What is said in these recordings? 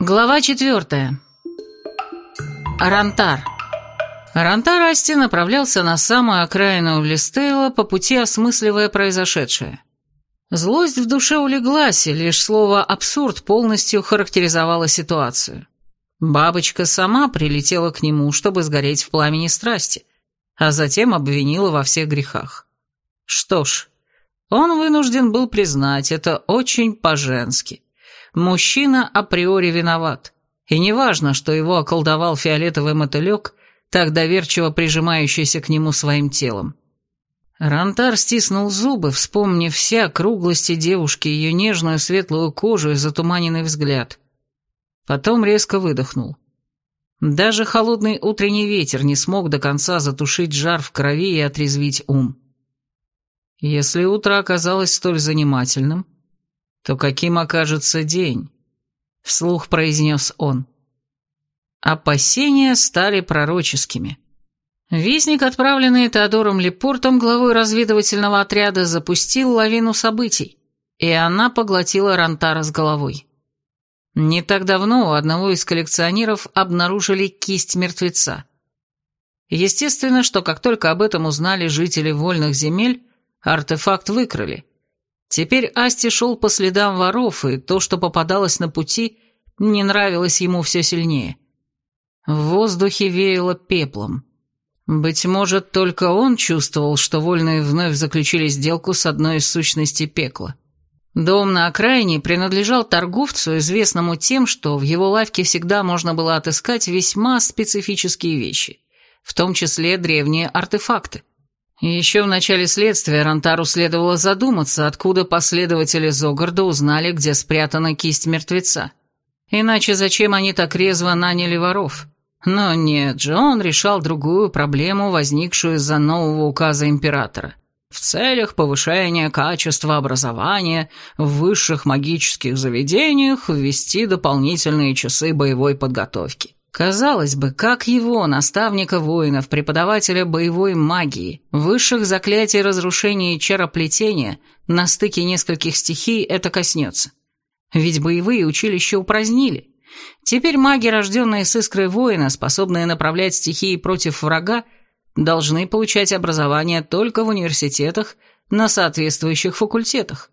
Глава четвертая. Рантар. Рантар Асти направлялся на самую окраину Листейла, по пути осмысливая произошедшее. Злость в душе улеглась, и лишь слово «абсурд» полностью характеризовало ситуацию. Бабочка сама прилетела к нему, чтобы сгореть в пламени страсти, а затем обвинила во всех грехах. Что ж, он вынужден был признать это очень по-женски. Мужчина априори виноват. И неважно, что его околдовал фиолетовый мотылек, так доверчиво прижимающийся к нему своим телом. Рантар стиснул зубы, вспомнив все округлости девушки, ее нежную светлую кожу и затуманенный взгляд. Потом резко выдохнул. Даже холодный утренний ветер не смог до конца затушить жар в крови и отрезвить ум. Если утро оказалось столь занимательным, то каким окажется день?» — вслух произнес он. Опасения стали пророческими. Вестник, отправленный Теодором Лепортом, главой разведывательного отряда, запустил лавину событий, и она поглотила Рантара с головой. Не так давно у одного из коллекционеров обнаружили кисть мертвеца. Естественно, что как только об этом узнали жители вольных земель, артефакт выкрали, Теперь Асти шел по следам воров, и то, что попадалось на пути, не нравилось ему все сильнее. В воздухе веяло пеплом. Быть может, только он чувствовал, что вольные вновь заключили сделку с одной из сущностей пекла. Дом на окраине принадлежал торговцу, известному тем, что в его лавке всегда можно было отыскать весьма специфические вещи, в том числе древние артефакты. Еще в начале следствия Рантару следовало задуматься, откуда последователи Зогарда узнали, где спрятана кисть мертвеца. Иначе зачем они так резво наняли воров? Но нет же, он решал другую проблему, возникшую из-за нового указа императора. В целях повышения качества образования в высших магических заведениях ввести дополнительные часы боевой подготовки. Казалось бы, как его, наставника воинов, преподавателя боевой магии, высших заклятий разрушения и чароплетения, на стыке нескольких стихий это коснется? Ведь боевые училища упразднили. Теперь маги, рожденные с искрой воина, способные направлять стихии против врага, должны получать образование только в университетах на соответствующих факультетах.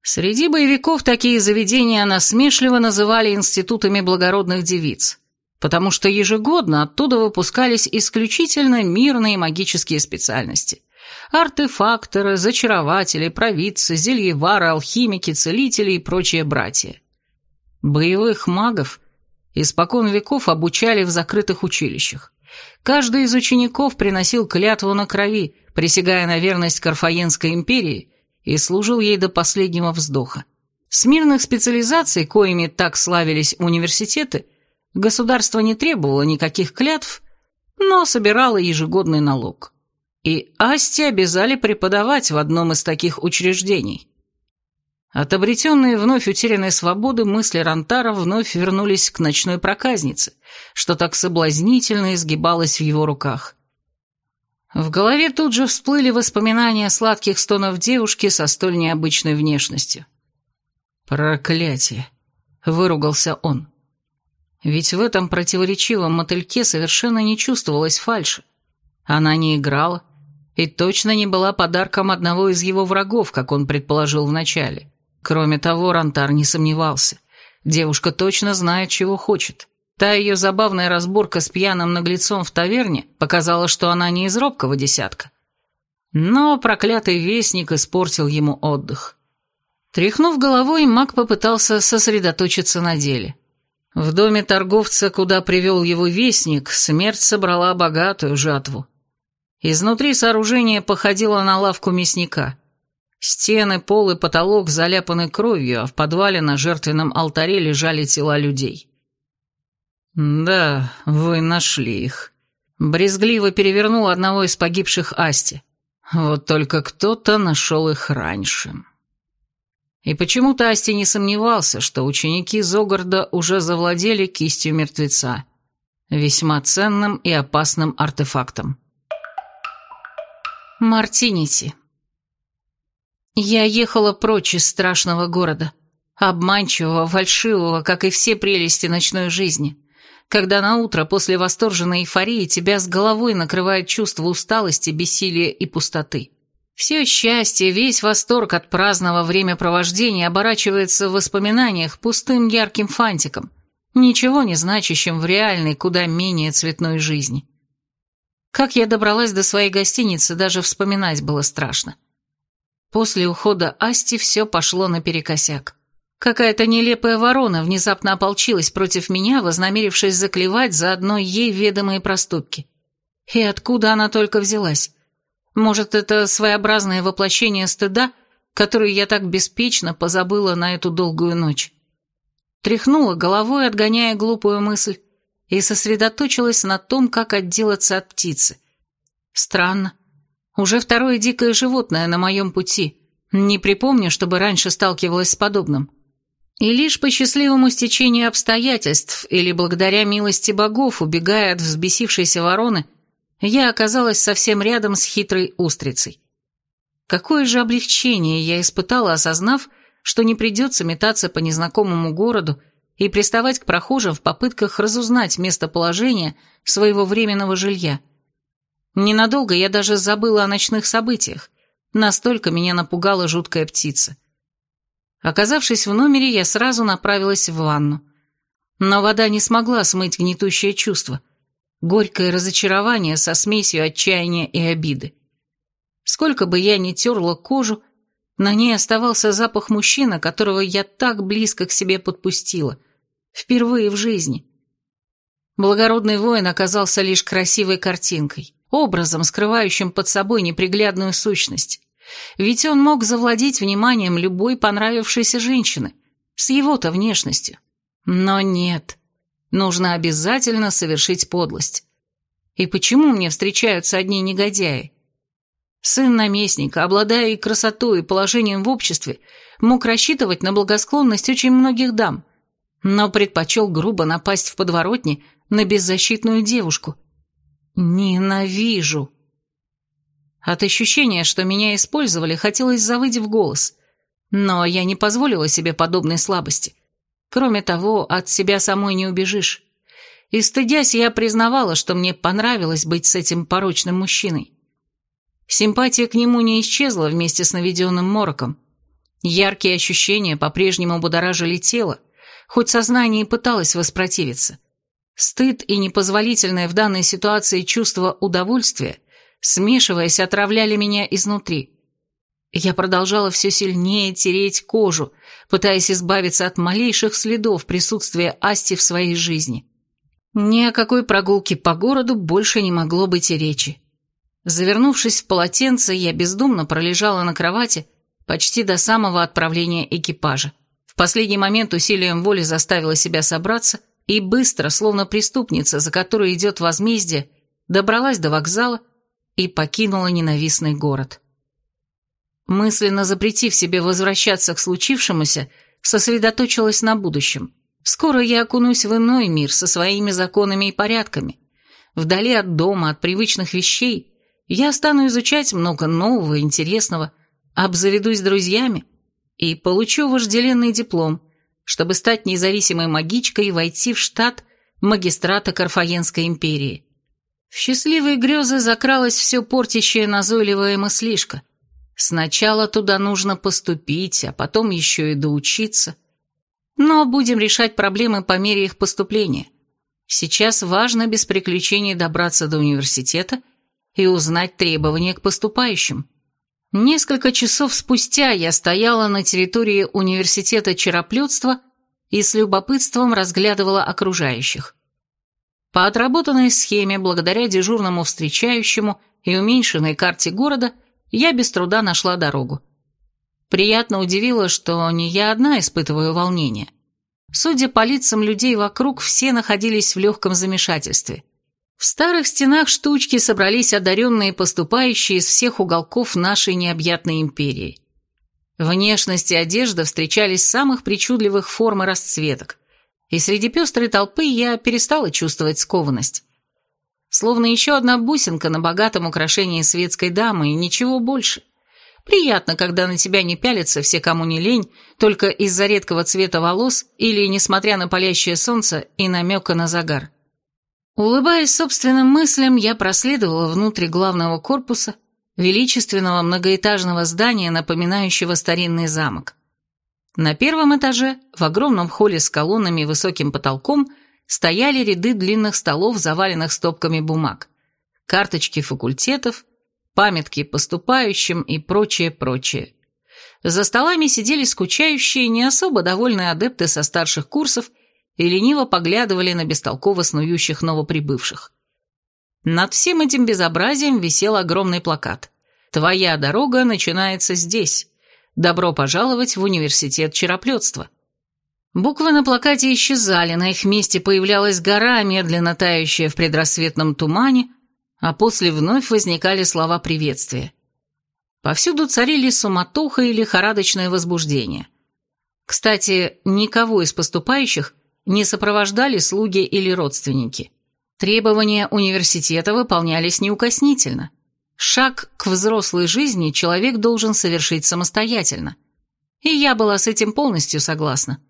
Среди боевиков такие заведения насмешливо называли институтами благородных девиц – потому что ежегодно оттуда выпускались исключительно мирные магические специальности. Артефакторы, зачарователи, провидцы, зельевары, алхимики, целители и прочие братья. Боевых магов испокон веков обучали в закрытых училищах. Каждый из учеников приносил клятву на крови, присягая на верность Карфаенской империи, и служил ей до последнего вздоха. С мирных специализаций, коими так славились университеты – Государство не требовало никаких клятв, но собирало ежегодный налог. И Асти обязали преподавать в одном из таких учреждений. От обретенной вновь утерянной свободы мысли Рантара вновь вернулись к ночной проказнице, что так соблазнительно изгибалось в его руках. В голове тут же всплыли воспоминания сладких стонов девушки со столь необычной внешностью. «Проклятие!» — выругался он. Ведь в этом противоречивом мотыльке совершенно не чувствовалась фальши. Она не играла и точно не была подарком одного из его врагов, как он предположил вначале. Кроме того, Рантар не сомневался. Девушка точно знает, чего хочет. Та ее забавная разборка с пьяным наглецом в таверне показала, что она не из робкого десятка. Но проклятый вестник испортил ему отдых. Тряхнув головой, маг попытался сосредоточиться на деле. В доме торговца, куда привел его вестник, смерть собрала богатую жатву. Изнутри сооружение походило на лавку мясника. Стены, пол и потолок заляпаны кровью, а в подвале на жертвенном алтаре лежали тела людей. «Да, вы нашли их», — брезгливо перевернул одного из погибших Асти. «Вот только кто-то нашел их раньше». И почему-то Асти не сомневался, что ученики Зогарда уже завладели кистью мертвеца, весьма ценным и опасным артефактом. Мартинити. Я ехала прочь из страшного города. Обманчивого, фальшивого, как и все прелести ночной жизни. Когда на утро после восторженной эйфории тебя с головой накрывает чувство усталости, бессилия и пустоты. Все счастье, весь восторг от праздного времяпровождения оборачивается в воспоминаниях пустым ярким фантиком, ничего не значащим в реальной, куда менее цветной жизни. Как я добралась до своей гостиницы, даже вспоминать было страшно. После ухода Асти все пошло наперекосяк. Какая-то нелепая ворона внезапно ополчилась против меня, вознамерившись заклевать за одной ей ведомые проступки. И откуда она только взялась? Может, это своеобразное воплощение стыда, которое я так беспечно позабыла на эту долгую ночь? Тряхнула головой, отгоняя глупую мысль, и сосредоточилась на том, как отделаться от птицы. Странно. Уже второе дикое животное на моем пути. Не припомню, чтобы раньше сталкивалась с подобным. И лишь по счастливому стечению обстоятельств или благодаря милости богов, убегая от взбесившейся вороны, я оказалась совсем рядом с хитрой устрицей. Какое же облегчение я испытала, осознав, что не придется метаться по незнакомому городу и приставать к прохожим в попытках разузнать местоположение своего временного жилья. Ненадолго я даже забыла о ночных событиях, настолько меня напугала жуткая птица. Оказавшись в номере, я сразу направилась в ванну. Но вода не смогла смыть гнетущее чувство, горькое разочарование со смесью отчаяния и обиды. Сколько бы я ни терла кожу, на ней оставался запах мужчины, которого я так близко к себе подпустила, Впервые в жизни. Благородный воин оказался лишь красивой картинкой, образом, скрывающим под собой неприглядную сущность. Ведь он мог завладеть вниманием любой понравившейся женщины, с его-то внешностью. Но нет, нужно обязательно совершить подлость. И почему мне встречаются одни негодяи? Сын наместника, обладая и красотой, и положением в обществе, мог рассчитывать на благосклонность очень многих дам – но предпочел грубо напасть в подворотне на беззащитную девушку. Ненавижу. От ощущения, что меня использовали, хотелось завыть в голос, но я не позволила себе подобной слабости. Кроме того, от себя самой не убежишь. И стыдясь, я признавала, что мне понравилось быть с этим порочным мужчиной. Симпатия к нему не исчезла вместе с наведенным мороком. Яркие ощущения по-прежнему будоражили тело, хоть сознание и пыталось воспротивиться. Стыд и непозволительное в данной ситуации чувство удовольствия, смешиваясь, отравляли меня изнутри. Я продолжала все сильнее тереть кожу, пытаясь избавиться от малейших следов присутствия Асти в своей жизни. Ни о какой прогулке по городу больше не могло быть и речи. Завернувшись в полотенце, я бездумно пролежала на кровати почти до самого отправления экипажа последний момент усилием воли заставила себя собраться и быстро, словно преступница, за которой идет возмездие, добралась до вокзала и покинула ненавистный город. Мысленно запретив себе возвращаться к случившемуся, сосредоточилась на будущем. Скоро я окунусь в иной мир со своими законами и порядками. Вдали от дома, от привычных вещей, я стану изучать много нового интересного, обзаведусь друзьями, и получу вожделенный диплом, чтобы стать независимой магичкой и войти в штат магистрата Карфаенской империи. В счастливые грезы закралась все портящая назойливая мыслишка. Сначала туда нужно поступить, а потом еще и доучиться. Но будем решать проблемы по мере их поступления. Сейчас важно без приключений добраться до университета и узнать требования к поступающим. Несколько часов спустя я стояла на территории университета чероплетства и с любопытством разглядывала окружающих. По отработанной схеме, благодаря дежурному встречающему и уменьшенной карте города, я без труда нашла дорогу. Приятно удивило, что не я одна испытываю волнение. Судя по лицам людей вокруг, все находились в легком замешательстве – в старых стенах штучки собрались одаренные поступающие из всех уголков нашей необъятной империи. Внешность и одежда встречались самых причудливых форм и расцветок, и среди пестрой толпы я перестала чувствовать скованность. Словно еще одна бусинка на богатом украшении светской дамы и ничего больше. Приятно, когда на тебя не пялятся все, кому не лень, только из-за редкого цвета волос или, несмотря на палящее солнце и намека на загар. Улыбаясь собственным мыслям, я проследовала внутрь главного корпуса, величественного многоэтажного здания, напоминающего старинный замок. На первом этаже, в огромном холле с колоннами и высоким потолком, стояли ряды длинных столов, заваленных стопками бумаг, карточки факультетов, памятки поступающим и прочее-прочее. За столами сидели скучающие, не особо довольные адепты со старших курсов и лениво поглядывали на бестолково снующих новоприбывших. Над всем этим безобразием висел огромный плакат. «Твоя дорога начинается здесь. Добро пожаловать в университет чероплетства». Буквы на плакате исчезали, на их месте появлялась гора, медленно тающая в предрассветном тумане, а после вновь возникали слова приветствия. Повсюду царили суматоха и лихорадочное возбуждение. Кстати, никого из поступающих не сопровождали слуги или родственники. Требования университета выполнялись неукоснительно. Шаг к взрослой жизни человек должен совершить самостоятельно. И я была с этим полностью согласна.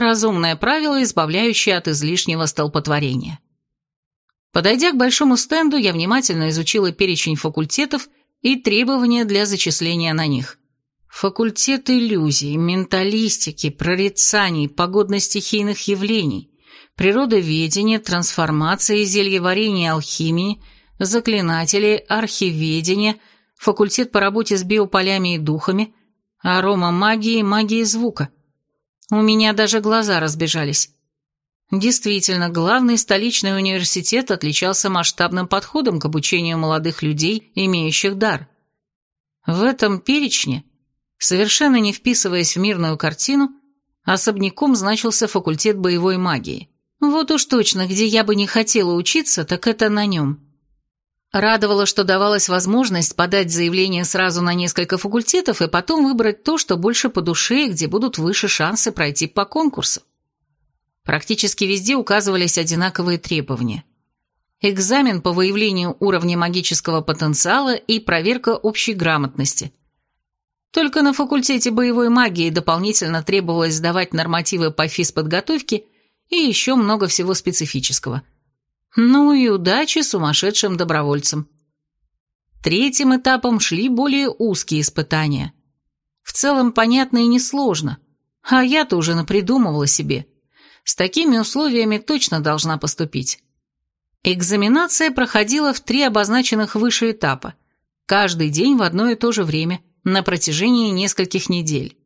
Разумное правило, избавляющее от излишнего столпотворения. Подойдя к большому стенду, я внимательно изучила перечень факультетов и требования для зачисления на них. Факультет иллюзий, менталистики, прорицаний, погодно-стихийных явлений, природоведения, трансформации, зельеварения алхимии, заклинателей, архиведения, факультет по работе с биополями и духами, арома магии, магии звука. У меня даже глаза разбежались. Действительно, главный столичный университет отличался масштабным подходом к обучению молодых людей, имеющих дар. В этом перечне Совершенно не вписываясь в мирную картину, особняком значился факультет боевой магии. Вот уж точно, где я бы не хотела учиться, так это на нем. Радовало, что давалась возможность подать заявление сразу на несколько факультетов и потом выбрать то, что больше по душе и где будут выше шансы пройти по конкурсу. Практически везде указывались одинаковые требования. Экзамен по выявлению уровня магического потенциала и проверка общей грамотности – только на факультете боевой магии дополнительно требовалось сдавать нормативы по физподготовке и еще много всего специфического. Ну и удачи сумасшедшим добровольцам. Третьим этапом шли более узкие испытания. В целом понятно и несложно, а я-то уже напридумывала себе. С такими условиями точно должна поступить. Экзаменация проходила в три обозначенных выше этапа, каждый день в одно и то же время – на протяжении нескольких недель.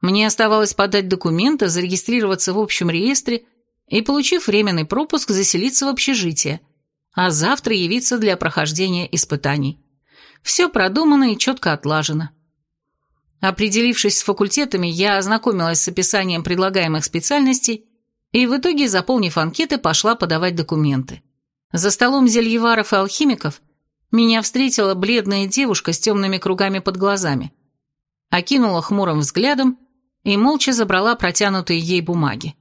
Мне оставалось подать документы, зарегистрироваться в общем реестре и, получив временный пропуск, заселиться в общежитие, а завтра явиться для прохождения испытаний. Все продумано и четко отлажено. Определившись с факультетами, я ознакомилась с описанием предлагаемых специальностей и в итоге, заполнив анкеты, пошла подавать документы. За столом зельеваров и алхимиков меня встретила бледная девушка с темными кругами под глазами. Окинула хмурым взглядом и молча забрала протянутые ей бумаги.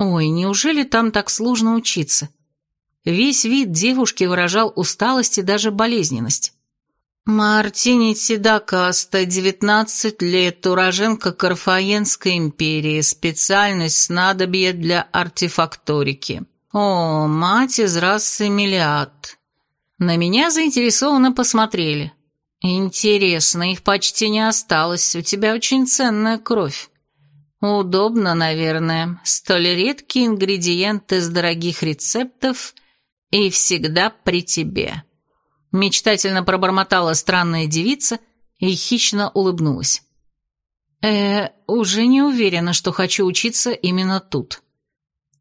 Ой, неужели там так сложно учиться? Весь вид девушки выражал усталость и даже болезненность. Мартини Сидакаста, 19 лет, уроженка Карфаенской империи, специальность снадобья для артефакторики. О, мать из расы Мелиад. На меня заинтересованно посмотрели. «Интересно, их почти не осталось, у тебя очень ценная кровь. Удобно, наверное, столь редкий ингредиент из дорогих рецептов и всегда при тебе». Мечтательно пробормотала странная девица и хищно улыбнулась. «Э, уже не уверена, что хочу учиться именно тут».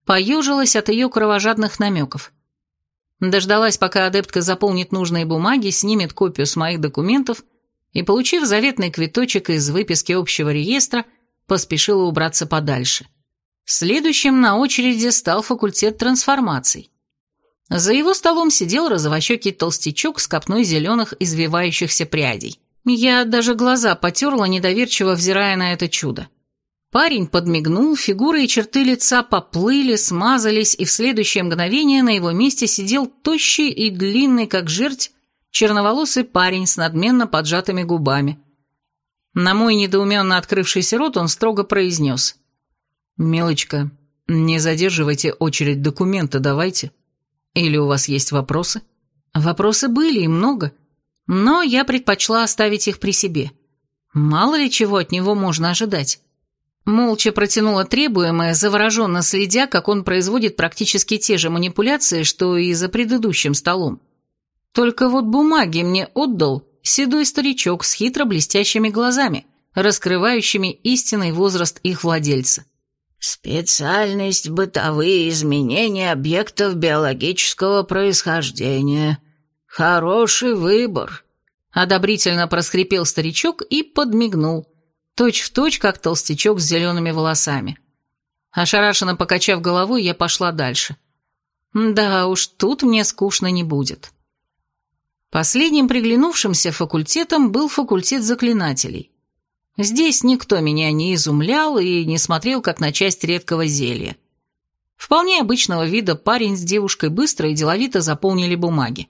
Поежилась от ее кровожадных намеков. Дождалась, пока адептка заполнит нужные бумаги, снимет копию с моих документов и, получив заветный квиточек из выписки общего реестра, поспешила убраться подальше. Следующим на очереди стал факультет трансформаций. За его столом сидел розовощекий толстячок с копной зеленых извивающихся прядей. Я даже глаза потерла, недоверчиво взирая на это чудо. Парень подмигнул, фигуры и черты лица поплыли, смазались, и в следующее мгновение на его месте сидел тощий и длинный, как жерть, черноволосый парень с надменно поджатыми губами, На мой недоуменно открывшийся рот он строго произнес. «Милочка, не задерживайте очередь документа, давайте. Или у вас есть вопросы?» Вопросы были и много, но я предпочла оставить их при себе. Мало ли чего от него можно ожидать. Молча протянула требуемое, завороженно следя, как он производит практически те же манипуляции, что и за предыдущим столом. Только вот бумаги мне отдал седой старичок с хитро блестящими глазами, раскрывающими истинный возраст их владельца. «Специальность бытовые изменения объектов биологического происхождения. Хороший выбор», — одобрительно проскрипел старичок и подмигнул, точь в точь, как толстячок с зелеными волосами. Ошарашенно покачав головой, я пошла дальше. Да уж, тут мне скучно не будет. Последним приглянувшимся факультетом был факультет заклинателей. Здесь никто меня не изумлял и не смотрел как на часть редкого зелья. Вполне обычного вида парень с девушкой быстро и деловито заполнили бумаги.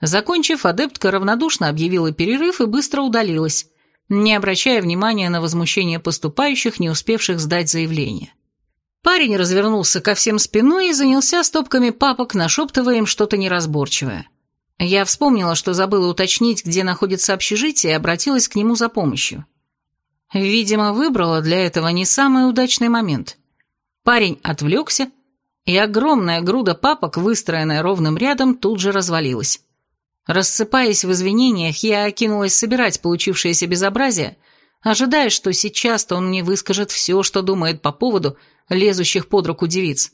Закончив, адептка равнодушно объявила перерыв и быстро удалилась, не обращая внимания на возмущение поступающих, не успевших сдать заявление. Парень развернулся ко всем спиной и занялся стопками папок, нашептывая им что-то неразборчивое. Я вспомнила, что забыла уточнить, где находится общежитие, и обратилась к нему за помощью. Видимо, выбрала для этого не самый удачный момент. Парень отвлекся, и огромная груда папок, выстроенная ровным рядом, тут же развалилась. Рассыпаясь в извинениях, я окинулась собирать получившееся безобразие, ожидая, что сейчас-то он мне выскажет все, что думает по поводу лезущих под руку девиц.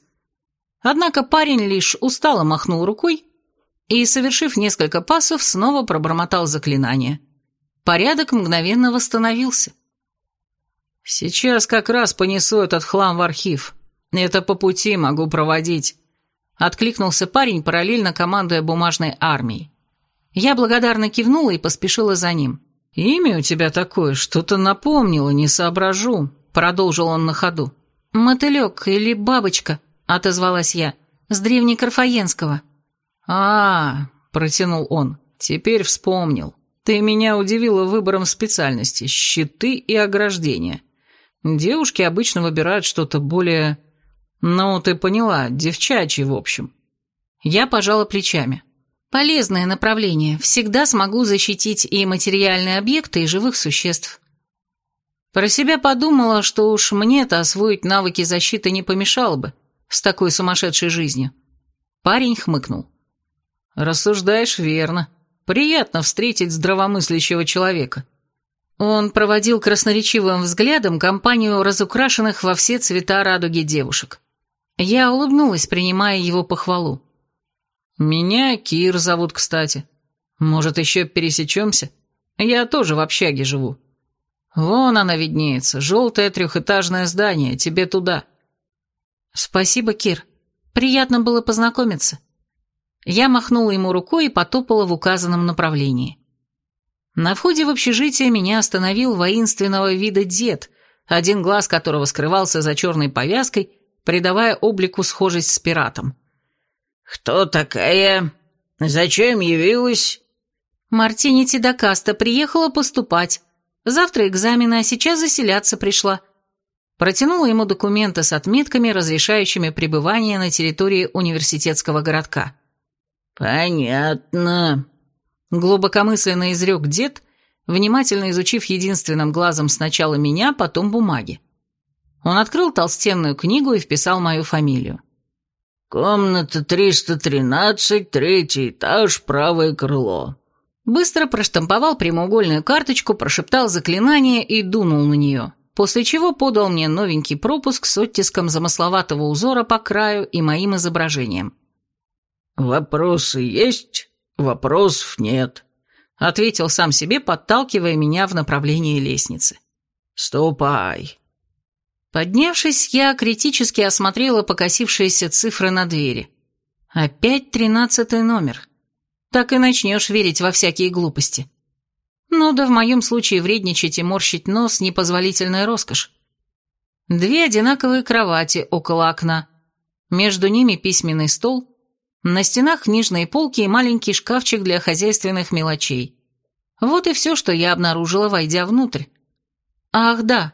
Однако парень лишь устало махнул рукой и, совершив несколько пасов, снова пробормотал заклинание. Порядок мгновенно восстановился. «Сейчас как раз понесу этот хлам в архив. Это по пути могу проводить», — откликнулся парень, параллельно командуя бумажной армией. Я благодарно кивнула и поспешила за ним. «Имя у тебя такое, что-то напомнило, не соображу», — продолжил он на ходу. «Мотылек или бабочка», — отозвалась я, — «с древнекарфаенского». «А, — протянул он, — теперь вспомнил. Ты меня удивила выбором специальности — щиты и ограждения. Девушки обычно выбирают что-то более... Ну, ты поняла, девчачье в общем». Я пожала плечами. Полезное направление. Всегда смогу защитить и материальные объекты, и живых существ. Про себя подумала, что уж мне-то освоить навыки защиты не помешало бы с такой сумасшедшей жизнью. Парень хмыкнул. «Рассуждаешь верно. Приятно встретить здравомыслящего человека». Он проводил красноречивым взглядом компанию разукрашенных во все цвета радуги девушек. Я улыбнулась, принимая его похвалу. «Меня Кир зовут, кстати. Может, еще пересечемся? Я тоже в общаге живу. Вон она виднеется, желтое трехэтажное здание, тебе туда». «Спасибо, Кир. Приятно было познакомиться». Я махнула ему рукой и потопала в указанном направлении. На входе в общежитие меня остановил воинственного вида дед, один глаз которого скрывался за черной повязкой, придавая облику схожесть с пиратом. «Кто такая? Зачем явилась?» «Мартини Тидакаста приехала поступать. Завтра экзамены, а сейчас заселяться пришла». Протянула ему документы с отметками, разрешающими пребывание на территории университетского городка. «Понятно», — глубокомысленно изрек дед, внимательно изучив единственным глазом сначала меня, потом бумаги. Он открыл толстенную книгу и вписал мою фамилию. «Комната 313, третий этаж, правое крыло». Быстро проштамповал прямоугольную карточку, прошептал заклинание и дунул на нее, после чего подал мне новенький пропуск с оттиском замысловатого узора по краю и моим изображением. «Вопросы есть? Вопросов нет», — ответил сам себе, подталкивая меня в направлении лестницы. «Ступай». Поднявшись, я критически осмотрела покосившиеся цифры на двери. Опять тринадцатый номер. Так и начнешь верить во всякие глупости. Ну да в моем случае вредничать и морщить нос – непозволительная роскошь. Две одинаковые кровати около окна. Между ними письменный стол. На стенах книжные полки и маленький шкафчик для хозяйственных мелочей. Вот и все, что я обнаружила, войдя внутрь. Ах, да.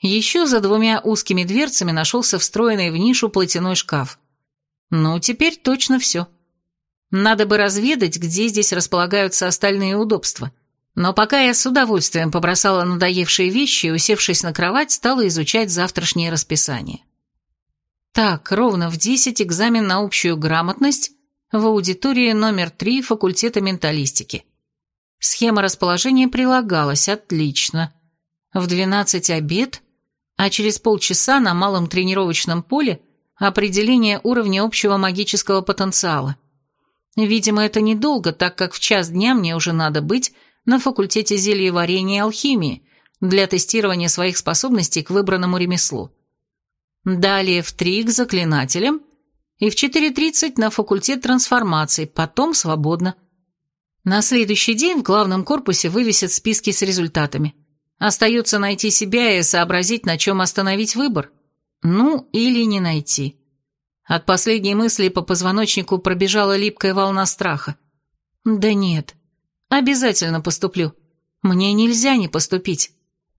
Еще за двумя узкими дверцами нашелся встроенный в нишу платяной шкаф. Ну, теперь точно все. Надо бы разведать, где здесь располагаются остальные удобства. Но пока я с удовольствием побросала надоевшие вещи и, усевшись на кровать, стала изучать завтрашнее расписание. Так, ровно в десять экзамен на общую грамотность в аудитории номер три факультета менталистики. Схема расположения прилагалась, отлично. В двенадцать обед, а через полчаса на малом тренировочном поле определение уровня общего магического потенциала. Видимо, это недолго, так как в час дня мне уже надо быть на факультете зельеварения и алхимии для тестирования своих способностей к выбранному ремеслу. Далее в 3 к заклинателям и в 4.30 на факультет трансформации, потом свободно. На следующий день в главном корпусе вывесят списки с результатами. Остается найти себя и сообразить, на чем остановить выбор. Ну, или не найти. От последней мысли по позвоночнику пробежала липкая волна страха. Да нет, Обязательно поступлю. Мне нельзя не поступить.